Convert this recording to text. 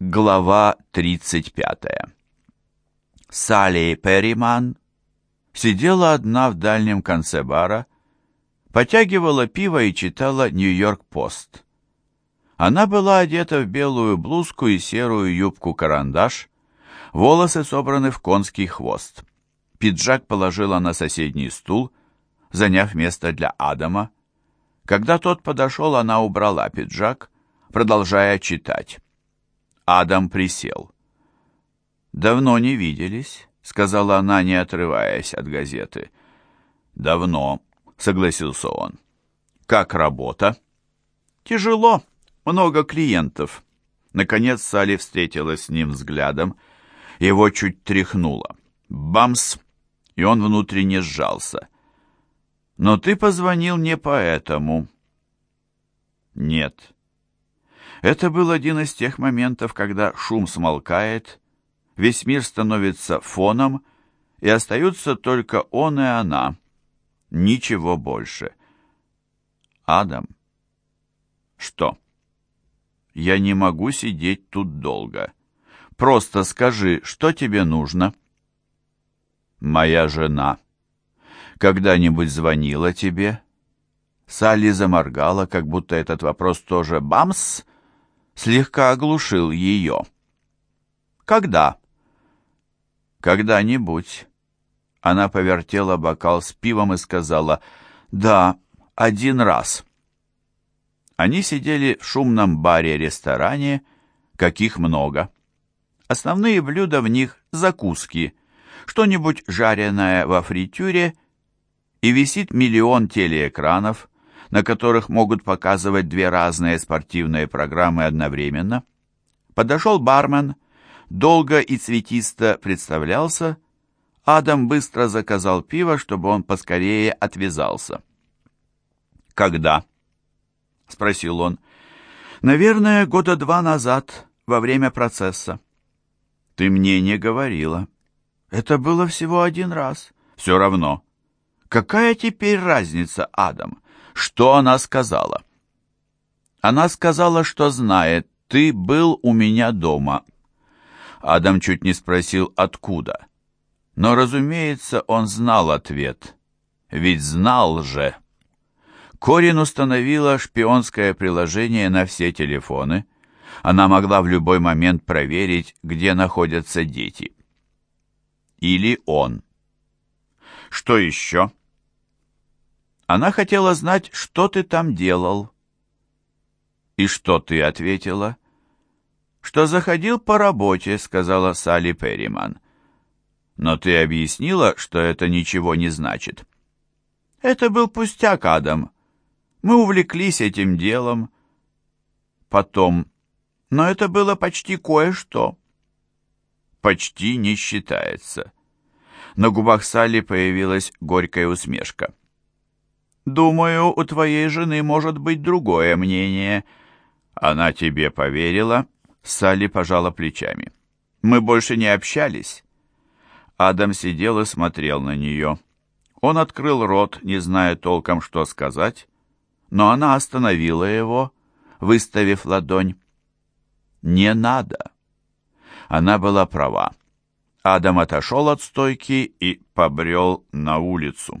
Глава 35. Салли Перриман сидела одна в дальнем конце бара, потягивала пиво и читала «Нью-Йорк-Пост». Она была одета в белую блузку и серую юбку-карандаш, волосы собраны в конский хвост. Пиджак положила на соседний стул, заняв место для Адама. Когда тот подошел, она убрала пиджак, продолжая читать. Адам присел. «Давно не виделись», — сказала она, не отрываясь от газеты. «Давно», — согласился он. «Как работа?» «Тяжело. Много клиентов». Наконец Салли встретилась с ним взглядом. Его чуть тряхнуло. Бамс! И он внутренне сжался. «Но ты позвонил не поэтому». «Нет». Это был один из тех моментов, когда шум смолкает, весь мир становится фоном, и остаются только он и она. Ничего больше. Адам. Что? Я не могу сидеть тут долго. Просто скажи, что тебе нужно? Моя жена. Когда-нибудь звонила тебе? Салли заморгала, как будто этот вопрос тоже «бамс!» Слегка оглушил ее. «Когда?» «Когда-нибудь». Она повертела бокал с пивом и сказала «Да, один раз». Они сидели в шумном баре-ресторане, каких много. Основные блюда в них – закуски, что-нибудь жареное во фритюре, и висит миллион телеэкранов – на которых могут показывать две разные спортивные программы одновременно. Подошел бармен, долго и цветисто представлялся. Адам быстро заказал пиво, чтобы он поскорее отвязался. «Когда?» — спросил он. «Наверное, года два назад, во время процесса». «Ты мне не говорила». «Это было всего один раз». «Все равно». «Какая теперь разница, Адам? Что она сказала? Она сказала, что знает, ты был у меня дома. Адам чуть не спросил, откуда. Но, разумеется, он знал ответ. Ведь знал же. Корин установила шпионское приложение на все телефоны. Она могла в любой момент проверить, где находятся дети. Или он. Что еще? Она хотела знать, что ты там делал. И что ты ответила? Что заходил по работе, сказала Салли Перриман. Но ты объяснила, что это ничего не значит. Это был пустяк, Адам. Мы увлеклись этим делом. Потом. Но это было почти кое-что. Почти не считается. На губах Салли появилась горькая усмешка. Думаю, у твоей жены может быть другое мнение. Она тебе поверила? Салли пожала плечами. Мы больше не общались. Адам сидел и смотрел на нее. Он открыл рот, не зная толком, что сказать, но она остановила его, выставив ладонь. «Не надо». Она была права. Адам отошел от стойки и побрел на улицу.